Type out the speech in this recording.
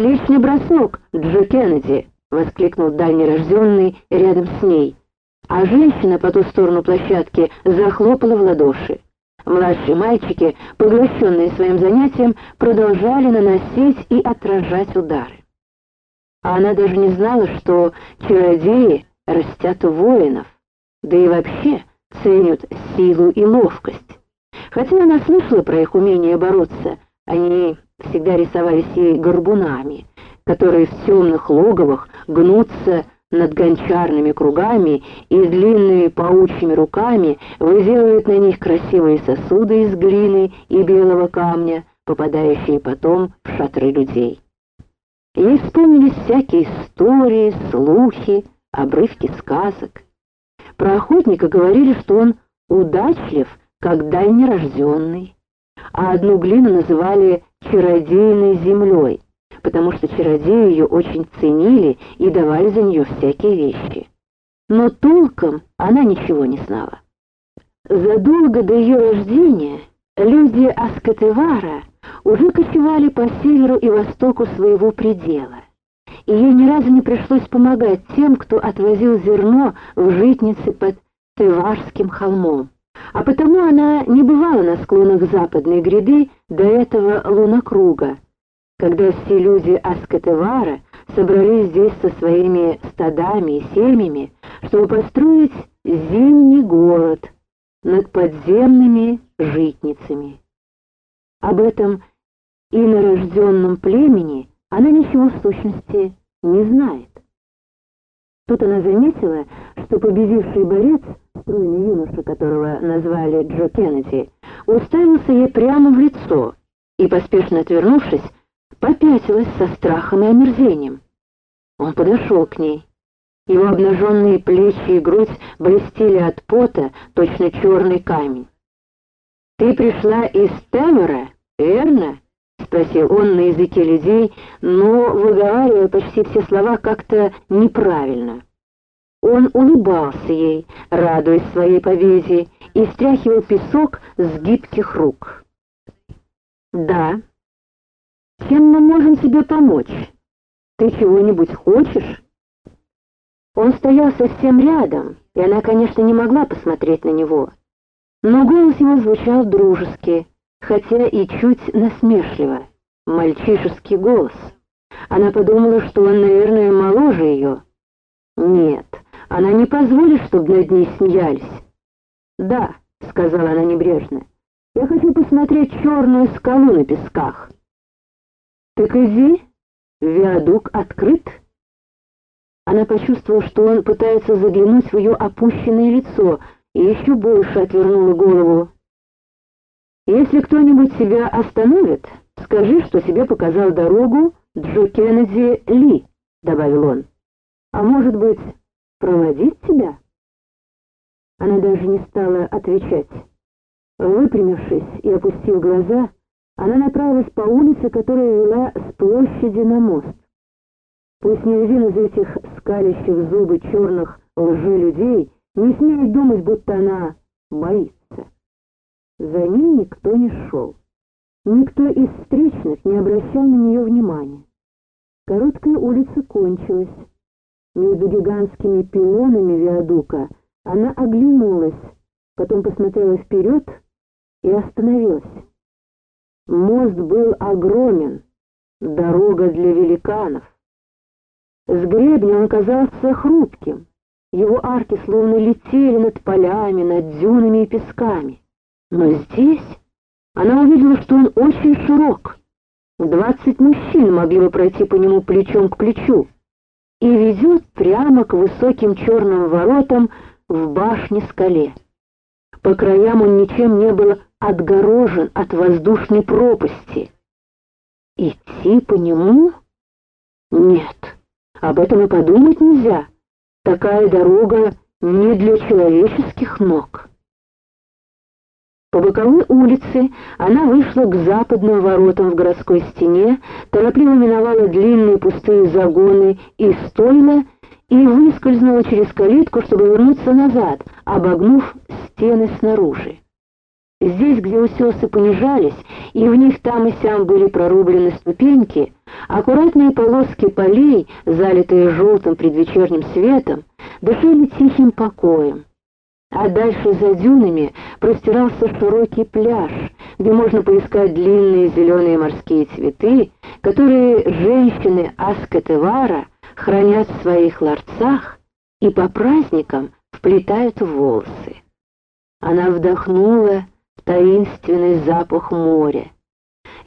«Отличный бросок, Джо Кеннеди!» — воскликнул дальнерожденный рядом с ней. А женщина по ту сторону площадки захлопала в ладоши. Младшие мальчики, поглощенные своим занятием, продолжали наносить и отражать удары. А она даже не знала, что чародеи растят воинов, да и вообще ценят силу и ловкость. Хотя она слышала про их умение бороться, они всегда рисовались ей горбунами, которые в темных логовах гнутся над гончарными кругами и длинными паучьими руками выделывают на них красивые сосуды из глины и белого камня, попадающие потом в шатры людей. Ей вспомнились всякие истории, слухи, обрывки сказок. Про охотника говорили, что он удачлив, как дальнерожденный, а одну глину называли «чародейной землей», потому что чародеи ее очень ценили и давали за нее всякие вещи. Но толком она ничего не знала. Задолго до ее рождения люди Аскотевара уже кочевали по северу и востоку своего предела, и ей ни разу не пришлось помогать тем, кто отвозил зерно в житницы под Теварским холмом. А потому она не бывала на склонах западной гряды до этого лунокруга, когда все люди Аскотевара собрались здесь со своими стадами и семьями, чтобы построить зимний город над подземными житницами. Об этом инорожденном племени она ничего в сущности не знает. Тут она заметила, что победивший борец, стройный юноша, которого назвали Джо Кеннеди, уставился ей прямо в лицо и, поспешно отвернувшись, попятилась со страхом и омерзением. Он подошел к ней. Его обнаженные плечи и грудь блестели от пота, точно черный камень. «Ты пришла из Темора, верно?» — спросил он на языке людей, но выговаривая почти все слова как-то неправильно. Он улыбался ей, радуясь своей победе, и стряхивал песок с гибких рук. «Да. Чем мы можем тебе помочь? Ты чего-нибудь хочешь?» Он стоял совсем рядом, и она, конечно, не могла посмотреть на него. Но голос его звучал дружески, хотя и чуть насмешливо. Мальчишеский голос. Она подумала, что он, наверное, моложе ее. Нет, она не позволит, чтобы над ней смеялись. «Да», — сказала она небрежно, — «я хочу посмотреть черную скалу на песках». «Так иди, виадук открыт». Она почувствовала, что он пытается заглянуть в ее опущенное лицо, и еще больше отвернула голову. «Если кто-нибудь тебя остановит, скажи, что тебе показал дорогу Джо Кеннеди Ли», — добавил он. «А может быть, проводить тебя?» Она даже не стала отвечать. Выпрямившись и опустив глаза, она направилась по улице, которая вела с площади на мост. Пусть ни один из этих скалящих зубы черных лжи-людей не смеет думать, будто она боится. За ней никто не шел. Никто из встречных не обращал на нее внимания. Короткая улица кончилась. Между гигантскими пилонами виадука она оглянулась, потом посмотрела вперед и остановилась. Мост был огромен, дорога для великанов. С гребня он казался хрупким. Его арки словно летели над полями, над дюнами и песками. Но здесь она увидела, что он очень широк. Двадцать мужчин могли бы пройти по нему плечом к плечу. И ведет прямо к высоким черным воротам в башне-скале. По краям он ничем не был отгорожен от воздушной пропасти. Идти по нему? Нет. Об этом и подумать нельзя. Такая дорога не для человеческих ног. По боковой улице она вышла к западным воротам в городской стене, торопливо миновала длинные пустые загоны и стойла и выскользнула через калитку, чтобы вернуться назад, обогнув стены снаружи. Здесь, где утесы понижались, и в них там и сям были прорублены ступеньки, аккуратные полоски полей, залитые желтым предвечерним светом, дышали тихим покоем. А дальше за дюнами простирался широкий пляж, где можно поискать длинные зеленые морские цветы, которые женщины Аскотевара хранят в своих ларцах и по праздникам вплетают в волосы. Она вдохнула таинственный запах моря.